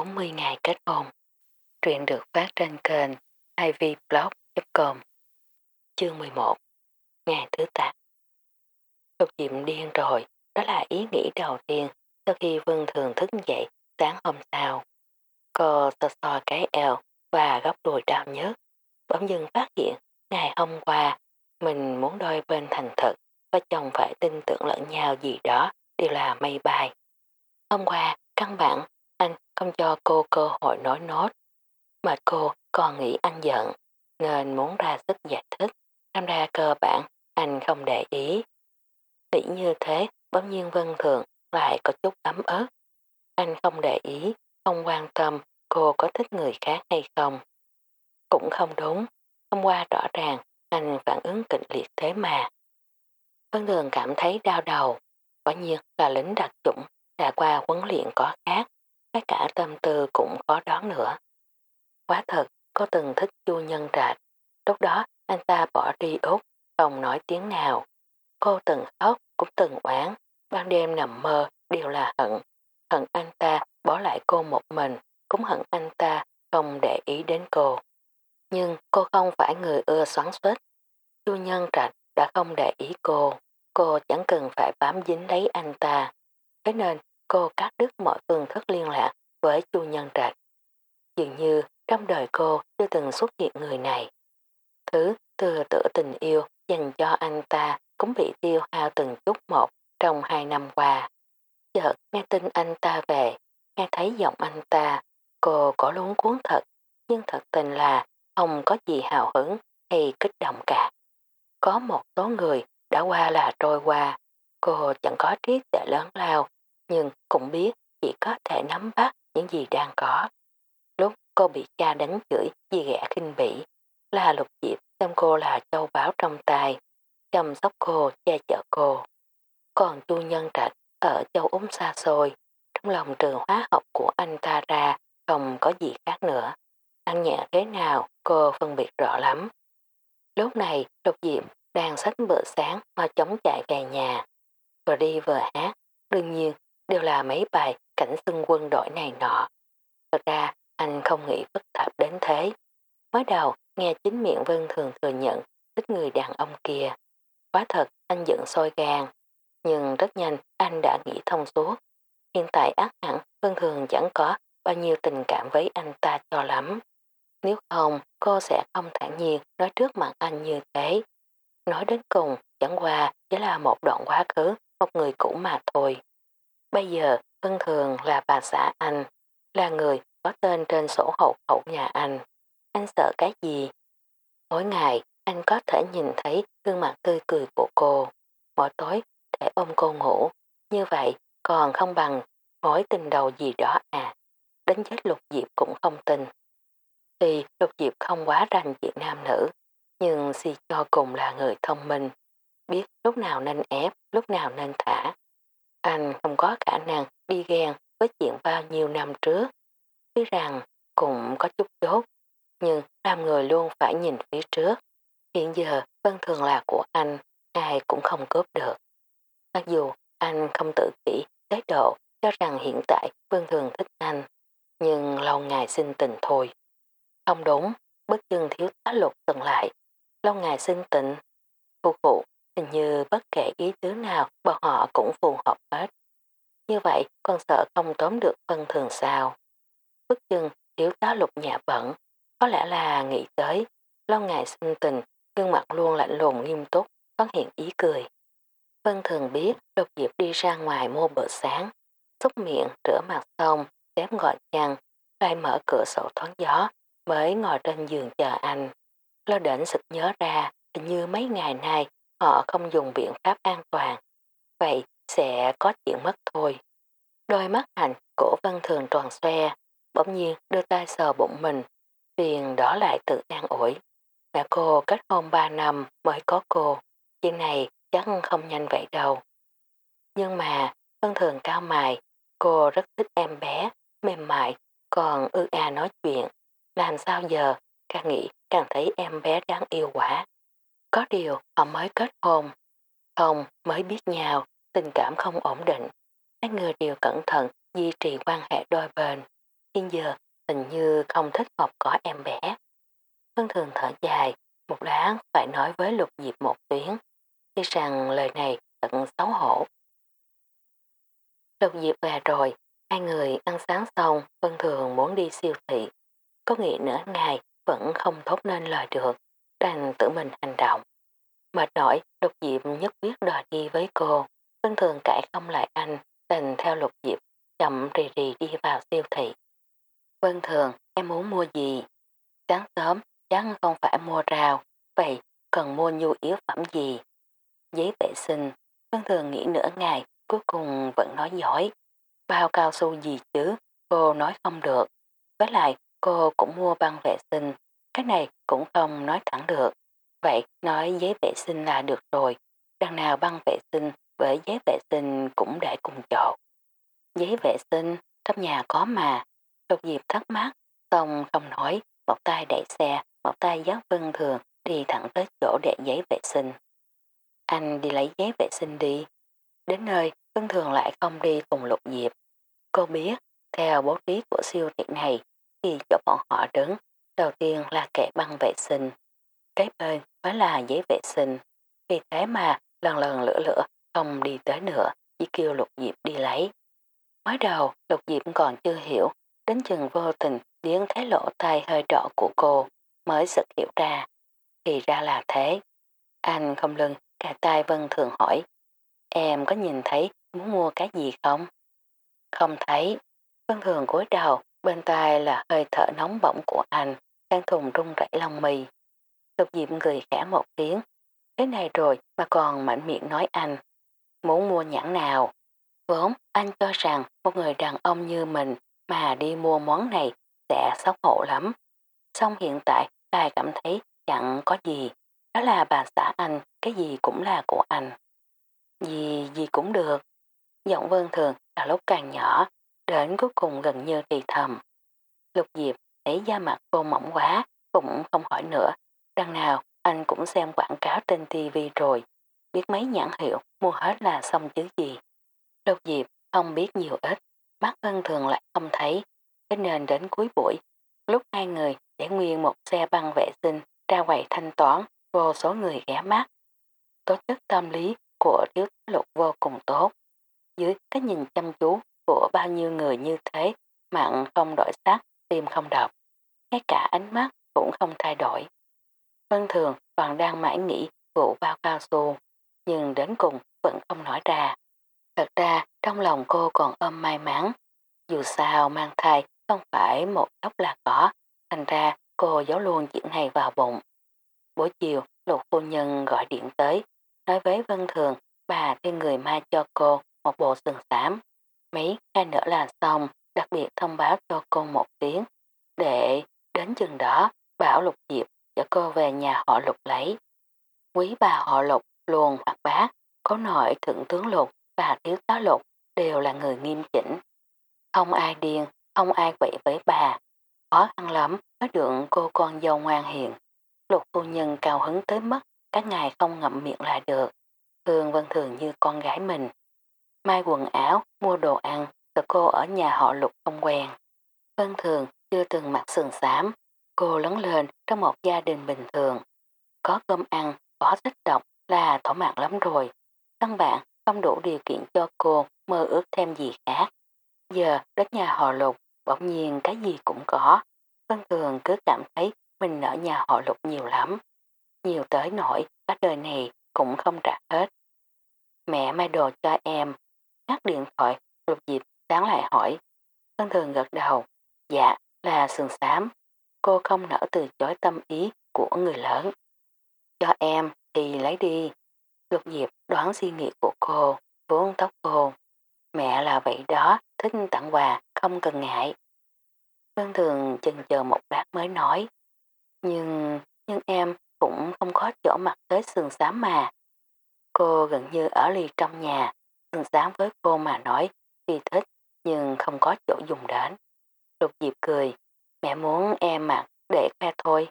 40 ngày kết hôn. Truyện được phát trên kênh ivblog.com Chương 11 Ngày thứ 8 Lục diệm điên rồi, đó là ý nghĩ đầu tiên sau khi Vân Thường thức dậy sáng hôm sau. Cô sơ so cái eo và góc đùi đau nhớt, bỗng dưng phát hiện ngày hôm qua mình muốn đôi bên thành thật và chồng phải tin tưởng lẫn nhau gì đó đều là mây bài. Hôm qua, căn bản, không cho cô cơ hội nói nốt. Mà cô còn nghĩ anh giận, nên muốn ra sức giải thích. Năm ra cơ bản, anh không để ý. Nghĩ như thế, bỗng nhiên vân thường lại có chút ấm ớt. Anh không để ý, không quan tâm cô có thích người khác hay không. Cũng không đúng, hôm qua rõ ràng anh phản ứng kịch liệt thế mà. Vân thường cảm thấy đau đầu, quả nhiên là lính đặc chủng đã qua huấn luyện có khác, ngay cả tâm tư cũng khó đoán nữa. Quá thật, có từng thích chu nhân trạch, lúc đó anh ta bỏ đi út, không nói tiếng nào. Cô từng khóc, cũng từng oán, ban đêm nằm mơ đều là hận. Hận anh ta bỏ lại cô một mình, cũng hận anh ta không để ý đến cô. Nhưng cô không phải người ưa xoắn xuýt. Chu nhân trạch đã không để ý cô, cô chẳng cần phải bám dính lấy anh ta. Thế nên cô cắt đứt mọi phương thức liên lạc với chu nhân trạch. Dường như trong đời cô chưa từng xuất hiện người này. Thứ từ tự tình yêu dành cho anh ta cũng bị tiêu hao từng chút một trong hai năm qua. Chợt nghe tin anh ta về, nghe thấy giọng anh ta, cô có luống cuốn thật, nhưng thật tình là không có gì hào hứng hay kích động cả. Có một số người đã qua là trôi qua, cô chẳng có trí để lớn lao, nhưng cũng biết chỉ có thể nắm bắt những gì đang có. Lúc cô bị cha đánh chửi vì ghẻ kinh bỉ, là lục diệp xem cô là châu báo trong tay, chăm sóc cô, che chở cô. Còn chu nhân trạch ở châu Úng xa xôi, trong lòng trường hóa học của anh ta ra không có gì khác nữa. Ăn nhẹ thế nào cô phân biệt rõ lắm. Lúc này lục diệp đang xách bữa sáng mà chống chạy về nhà. Vừa đi vừa hát, đương nhiên đều là mấy bài cảnh xưng quân đội này nọ. Thật ra anh không nghĩ phức tạp đến thế. Mới đầu nghe chính miệng Vân thường thừa nhận thích người đàn ông kia. Quá thật anh giận sôi gan. Nhưng rất nhanh anh đã nghĩ thông suốt. Hiện tại ác hẳn Vân thường chẳng có bao nhiêu tình cảm với anh ta cho lắm. Nếu không, cô sẽ không thản nhiên nói trước mặt anh như thế. Nói đến cùng, chẳng qua chỉ là một đoạn quá khứ, một người cũ mà thôi. Bây giờ, Vân Thường là bà xã anh, là người có tên trên sổ hộ khẩu nhà anh. Anh sợ cái gì? Mỗi ngày, anh có thể nhìn thấy gương mặt tươi cười của cô. Mỗi tối, để ôm cô ngủ. Như vậy, còn không bằng mối tình đầu gì đó à. Đến chết lục diệp cũng không tin. Tuy lục diệp không quá rành chuyện nam nữ, nhưng si cho cùng là người thông minh, biết lúc nào nên ép, lúc nào nên thả. Anh không có khả năng đi ghen với chuyện bao nhiêu năm trước. Tuy rằng cũng có chút chốt, nhưng làm người luôn phải nhìn phía trước. Hiện giờ vân thường là của anh, ai cũng không cướp được. Mặc dù anh không tự kỷ tới độ cho rằng hiện tại vân thường thích anh, nhưng lâu ngày sinh tình thôi. Không đúng, bất chân thiếu tá lục từng lại, lâu ngày sinh tình. Phu phụ, hình như bất kể ý tứ nào bọn họ cũng phù hợp hết. Như vậy con sợ không tóm được phân thường sao. Bức chân thiếu tá lục nhà bẩn, có lẽ là nghĩ tới, lâu ngày sinh tình, gương mặt luôn lạnh lùng nghiêm túc, phát hiện ý cười. Vân thường biết đột diệp đi ra ngoài mua bữa sáng, xúc miệng, rửa mặt xong, xếp gọi chăn, lại mở cửa sổ thoáng gió, mới ngồi trên giường chờ anh. Lo đỉnh sực nhớ ra, hình như mấy ngày nay họ không dùng biện pháp an toàn. Vậy sẽ có chuyện mất thôi. Đôi mắt hạnh cổ văn thường tròn xoe, bỗng nhiên đưa tay sờ bụng mình, phiền đó lại tự an ủi. Mẹ cô kết hôn 3 năm mới có cô, chuyện này chắc không nhanh vậy đâu. Nhưng mà, Vân Thường cao mài, cô rất thích em bé, mềm mại, còn ư a nói chuyện. Làm sao giờ, càng nghĩ càng thấy em bé đáng yêu quá. Có điều họ mới kết hôn, không mới biết nhau, tình cảm không ổn định. Hai người đều cẩn thận duy trì quan hệ đôi bên. hiện giờ hình như không thích hợp có em bé. Vân thường thở dài, một lát phải nói với lục diệp một tiếng, khi rằng lời này tận xấu hổ. Lục diệp về rồi, hai người ăn sáng xong, Vân thường muốn đi siêu thị. Có nghĩ nửa ngày vẫn không thốt nên lời được, đành tự mình hành động. Mệt nổi, lục diệp nhất quyết đòi đi với cô, Vân thường cãi không lại anh, đành theo lục diệp, chậm rì rì đi vào siêu thị. Vân thường, em muốn mua gì? Sáng sớm, chắc không phải mua rau, vậy cần mua nhu yếu phẩm gì? Giấy vệ sinh, Vân thường nghĩ nửa ngày, cuối cùng vẫn nói giỏi. Bao cao su gì chứ, cô nói không được. Với lại, cô cũng mua băng vệ sinh, cái này cũng không nói thẳng được. Vậy nói giấy vệ sinh là được rồi, đằng nào băng vệ sinh với giấy vệ sinh cũng để cùng chỗ. Giấy vệ sinh, trong nhà có mà, Lục Diệp thắc mắc, xong không nói, một tay đẩy xe, một tay giáo Vân Thường đi thẳng tới chỗ để giấy vệ sinh. Anh đi lấy giấy vệ sinh đi. Đến nơi, Vân Thường lại không đi cùng Lục Diệp. Cô biết, theo bố trí của siêu thị này, thì chỗ bọn họ đứng, đầu tiên là kẻ băng vệ sinh. Cái bên mới là giấy vệ sinh. Vì thế mà lần lần lửa lửa không đi tới nữa, chỉ kêu Lục Diệp đi lấy. Mới đầu, Lục Diệp còn chưa hiểu, đến chừng vô tình điếng thấy lỗ tai hơi đỏ của cô, mới sực hiểu ra. Thì ra là thế. Anh không lưng, cả tay Vân thường hỏi, em có nhìn thấy muốn mua cái gì không? Không thấy. Vân thường cúi đầu, bên tai là hơi thở nóng bỏng của anh, đang thùng rung rẩy lòng mì. Lục Diệp cười khẽ một tiếng. Thế này rồi mà còn mạnh miệng nói anh. Muốn mua nhãn nào? Vốn anh cho rằng một người đàn ông như mình mà đi mua món này sẽ xấu hổ lắm. Xong hiện tại lại cảm thấy chẳng có gì. Đó là bà xã anh, cái gì cũng là của anh. Gì gì cũng được. Giọng vân thường là lúc càng nhỏ, đến cuối cùng gần như thì thầm. Lục Diệp thấy da mặt cô mỏng quá, cũng không hỏi nữa. Đằng nào anh cũng xem quảng cáo trên TV rồi, biết mấy nhãn hiệu mua hết là xong chứ gì. Lục Diệp không biết nhiều ít, mắt Vân Thường lại không thấy, thế nên đến cuối buổi, lúc hai người để nguyên một xe băng vệ sinh ra quầy thanh toán, vô số người ghé mắt. Tổ chức tâm lý của thiếu lục vô cùng tốt. Dưới cái nhìn chăm chú của bao nhiêu người như thế, mặn không đổi sắc, tim không đập. Ngay cả ánh mắt cũng không thay đổi. Vân Thường còn đang mãi nghĩ vụ bao cao su, nhưng đến cùng vẫn không nói ra. Thật ra trong lòng cô còn ôm may mắn. Dù sao mang thai không phải một chốc là có, thành ra cô giấu luôn chuyện này vào bụng. Buổi chiều, lục phu nhân gọi điện tới, nói với Vân Thường bà thuê người mai cho cô một bộ sừng xám. Mấy ngày nữa là xong, đặc biệt thông báo cho cô một tiếng, để đến chừng đó bảo lục diệp chở cô về nhà họ lục lấy. Quý bà họ lục luôn hoặc bác, có nội thượng tướng lục và thiếu tá lục đều là người nghiêm chỉnh. Không ai điên, không ai quậy với bà. Khó khăn lắm mới được cô con dâu ngoan hiền. Lục phu nhân cao hứng tới mất, các ngài không ngậm miệng là được. Thường vân thường như con gái mình. Mai quần áo, mua đồ ăn, sợ cô ở nhà họ lục không quen. Vân thường chưa từng mặc sườn xám. Cô lớn lên trong một gia đình bình thường. Có cơm ăn, có thích đọc là thỏa mãn lắm rồi. Căn bạn không đủ điều kiện cho cô mơ ước thêm gì khác. Giờ đến nhà họ lục, bỗng nhiên cái gì cũng có. Vân Thường cứ cảm thấy mình ở nhà họ lục nhiều lắm. Nhiều tới nổi, cả đời này cũng không trả hết. Mẹ may đồ cho em. Ngắt điện thoại, lục dịp sáng lại hỏi. Vân Thường gật đầu. Dạ, là sườn xám. Cô không nỡ từ chối tâm ý của người lớn. Cho em thì lấy đi. Lục Diệp đoán suy nghĩ của cô, vốn tóc cô. Mẹ là vậy đó, thích tặng quà, không cần ngại. Vân Thường chần chờ một lát mới nói. Nhưng, nhưng em cũng không có chỗ mặt tới sườn xám mà. Cô gần như ở ly trong nhà, sườn xám với cô mà nói, vì thích, nhưng không có chỗ dùng đến. Lục Diệp cười, mẹ muốn em mặc để khoe thôi.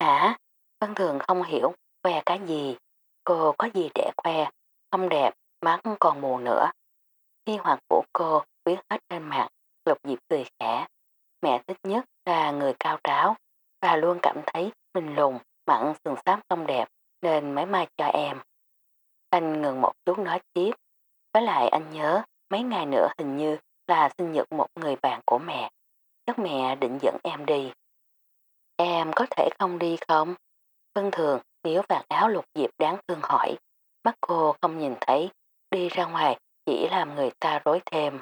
Hả? Vân Thường không hiểu, khoe cái gì? Cô có gì để khoe, không đẹp, mắt còn mù nữa. Khi hoạt của cô biết hết trên mặt, Lục Diệp cười khẽ. Mẹ thích nhất là người cao tráo. và luôn cảm thấy mình lùn, mặn sườn xám không đẹp nên mới mai cho em. Anh ngừng một chút nói tiếp. Với lại anh nhớ mấy ngày nữa hình như là sinh nhật một người bạn của mẹ. Chắc mẹ định dẫn em đi. Em có thể không đi không? Vân thường nếu vạt áo lục diệp đáng thương hỏi. Mắt cô không nhìn thấy. Đi ra ngoài chỉ làm người ta rối thêm.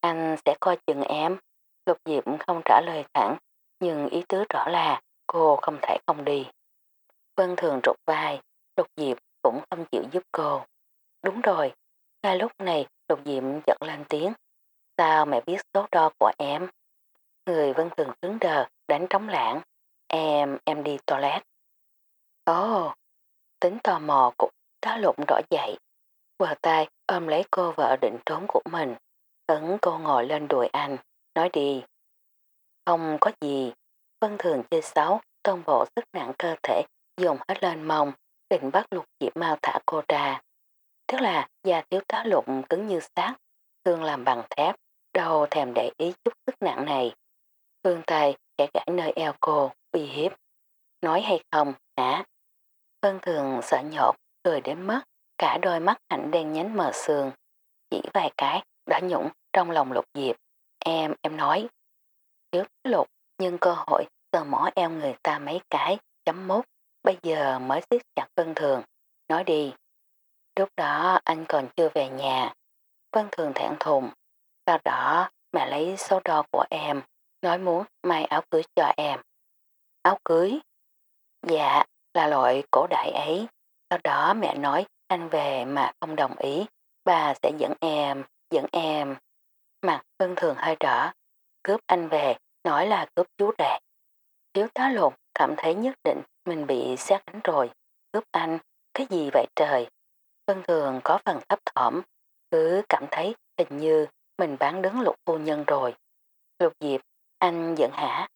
Anh sẽ coi chừng em. Lục diệp không trả lời thẳng. Nhưng ý tứ rõ là cô không thể không đi. Vân thường rụt vai. Lục diệp cũng không chịu giúp cô. Đúng rồi. Ngay lúc này lục Diệm giận lên tiếng. Sao mẹ biết số đo của em? Người vân thường cứng đờ, đánh trống lãng. Em, em đi toilet. Ồ, oh, tính tò mò cũng tá lụng rõ dậy. Quờ tay ôm lấy cô vợ định trốn của mình. Ấn cô ngồi lên đùi anh, nói đi. Không có gì, vân thường chơi xấu, toàn bộ sức nặng cơ thể, dùng hết lên mông, định bắt lục diệp mau thả cô ra. Tức là da thiếu tá lụng cứng như sát, xương làm bằng thép, đâu thèm để ý chút sức nặng này. Phương tài kẻ gãi nơi eo cô, uy hiếp. Nói hay không, hả? Phương thường sợ nhột, cười đến mất, cả đôi mắt hạnh đen nhánh mờ sương. Chỉ vài cái đã nhũng trong lòng lục diệp. Em, em nói. Thiếu lục, nhưng cơ hội sờ mỏ eo người ta mấy cái, chấm mốt, bây giờ mới siết chặt Vân Thường. Nói đi. Lúc đó anh còn chưa về nhà. Vân Thường thẹn thùng. Sau đó mẹ lấy số đo của em, nói muốn may áo cưới cho em. Áo cưới? Dạ, là loại cổ đại ấy. Sau đó mẹ nói anh về mà không đồng ý, bà sẽ dẫn em, dẫn em. Mặt Vân Thường hơi đỏ, cướp anh về, nói là cướp chú rể. Thiếu tá lục cảm thấy nhất định mình bị xét đánh rồi. Cướp anh, cái gì vậy trời? Vân Thường có phần thấp thỏm, cứ cảm thấy hình như mình bán đứng lục phu nhân rồi. Lục Diệp, anh giận hả?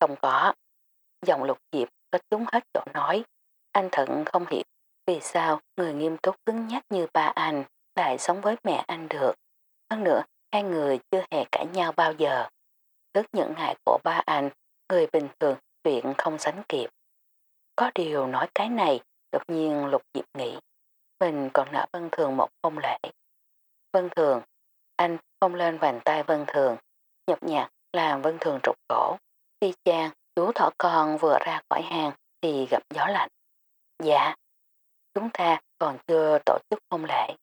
Không có. Dòng lục Diệp có chúng hết chỗ nói. Anh thận không hiểu vì sao người nghiêm túc cứng nhắc như ba anh lại sống với mẹ anh được. Hơn nữa, hai người chưa hề cãi nhau bao giờ. Tức những hại của ba anh, người bình thường chuyện không sánh kịp. Có điều nói cái này, đột nhiên lục diệp nghĩ. Mình còn nợ Vân Thường một hôn lễ. Vân Thường, anh không lên vành tay Vân Thường, nhập nhạc làm Vân Thường trục cổ. Khi chàng, chú thỏ con vừa ra khỏi hàng thì gặp gió lạnh. Dạ, chúng ta còn chưa tổ chức hôn lễ.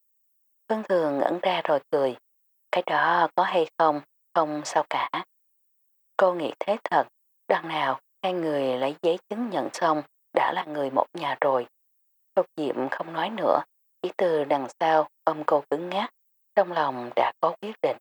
Vân Thường ngẩn ra rồi cười. Cái đó có hay không, không sao cả. Cô nghĩ thế thật, đằng nào hai người lấy giấy chứng nhận xong đã là người một nhà rồi. Lục Diệm không nói nữa, chỉ từ đằng sau ôm cô cứng ngát, trong lòng đã có quyết định.